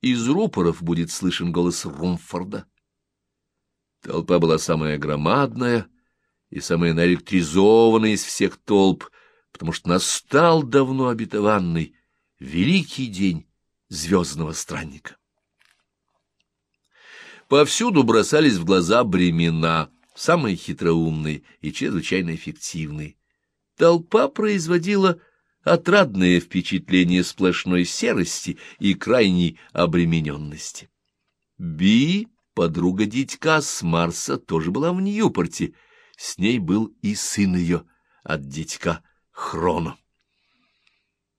Из рупоров будет слышен голос Румфорда. Толпа была самая громадная и самая наэлектризованная из всех толп, потому что настал давно обетованный великий день звездного странника. Повсюду бросались в глаза бремена, самые хитроумные и чрезвычайно эффективные. Толпа производила отрадное впечатление сплошной серости и крайней обремененности. Би, подруга дитька с Марса, тоже была в Ньюпорте. С ней был и сын ее от дитька Хроно.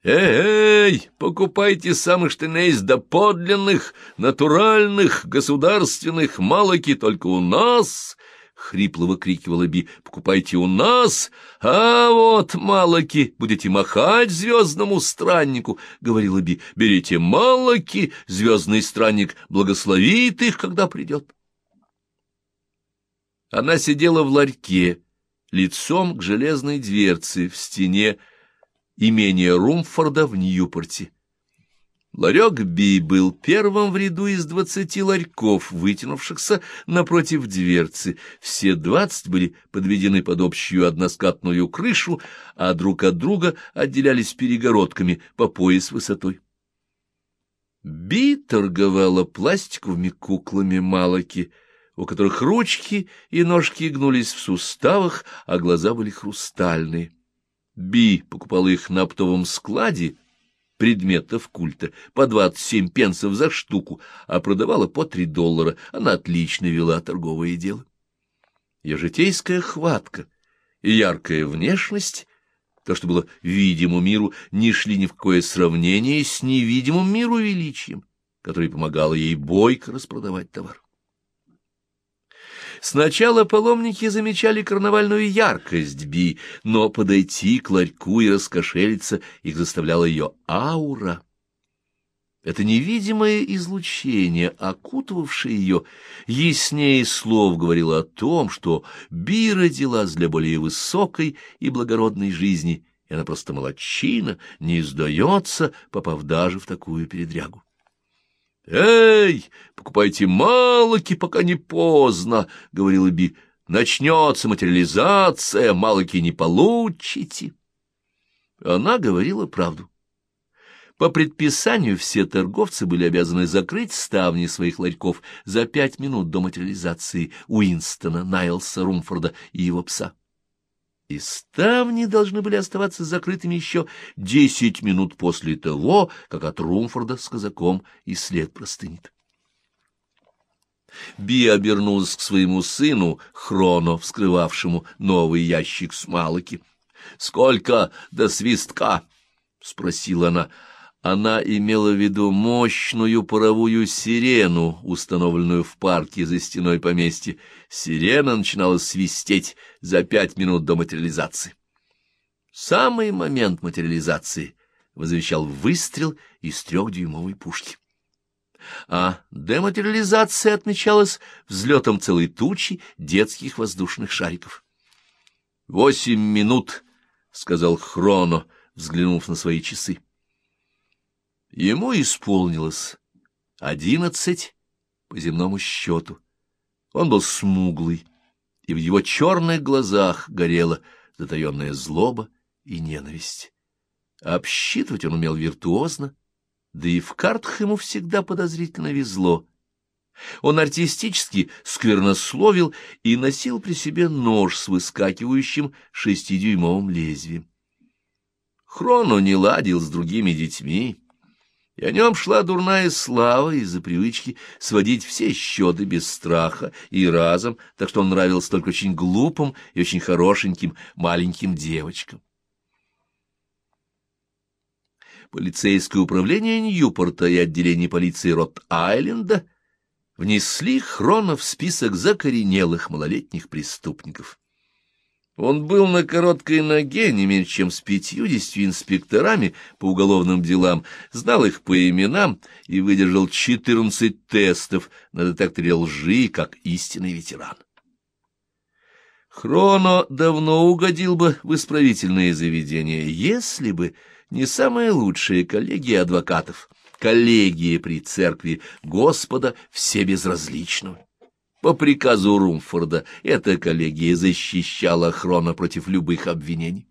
«Эй, покупайте самых штанейс до подлинных, натуральных, государственных, малоки только у нас!» — хрипло выкрикивала Би. «Покупайте у нас, а вот, малоки, будете махать звездному страннику!» — говорила Би. «Берите малоки, звездный странник благословит их, когда придет!» Она сидела в ларьке, лицом к железной дверце в стене, имение Румфорда в Ньюпорте. Ларек Би был первым в ряду из двадцати ларьков, вытянувшихся напротив дверцы. Все двадцать были подведены под общую односкатную крышу, а друг от друга отделялись перегородками по пояс высотой. Би торговала пластиковыми куклами Малаки, у которых ручки и ножки гнулись в суставах, а глаза были хрустальные. Би покупала их на оптовом складе предметов культа по 27 пенсов за штуку, а продавала по 3 доллара. Она отлично вела торговое дело. Ее житейская хватка и яркая внешность, то, что было видимому миру, не шли ни в какое сравнение с невидимым миру величием, который помогало ей бойко распродавать товар. Сначала паломники замечали карнавальную яркость Би, но подойти к ларьку и раскошелиться их заставляла ее аура. Это невидимое излучение, окутывавшее ее, яснее слов говорило о том, что Би родилась для более высокой и благородной жизни, и она просто молодчина, не сдается, попав даже в такую передрягу. «Эй, покупайте малоки, пока не поздно», — говорила Би. «Начнется материализация, малоки не получите». Она говорила правду. По предписанию все торговцы были обязаны закрыть ставни своих ларьков за пять минут до материализации Уинстона, Найлса, Румфорда и его пса и ставни должны были оставаться закрытыми еще десять минут после того, как от Румфорда с казаком и след простынет. Би обернулась к своему сыну, Хроно, вскрывавшему новый ящик с малыки. — Сколько до свистка? — спросила она. Она имела в виду мощную паровую сирену, установленную в парке за стеной поместья. Сирена начинала свистеть за пять минут до материализации. Самый момент материализации возвещал выстрел из трехдюймовой пушки. А дематериализация отмечалась взлетом целой тучи детских воздушных шариков. «Восемь минут», — сказал Хроно, взглянув на свои часы. Ему исполнилось одиннадцать по земному счету. Он был смуглый, и в его черных глазах горела затаенная злоба и ненависть. Обсчитывать он умел виртуозно, да и в картах ему всегда подозрительно везло. Он артистически сквернословил и носил при себе нож с выскакивающим шестидюймовым лезвием. Хроно не ладил с другими детьми, и о нем шла дурная слава из-за привычки сводить все счеты без страха и разом, так что он нравился только очень глупым и очень хорошеньким маленьким девочкам. Полицейское управление Ньюпорта и отделение полиции Рот-Айленда внесли Хрона в список закоренелых малолетних преступников. Он был на короткой ноге не меньше, чем с пятьюдесятью инспекторами по уголовным делам, знал их по именам и выдержал четырнадцать тестов на детекторе лжи, как истинный ветеран. Хроно давно угодил бы в исправительные заведения, если бы не самые лучшие коллеги адвокатов, коллегия при церкви Господа Всебезразличного. По приказу Румфорда эта коллегия защищала Хрона против любых обвинений.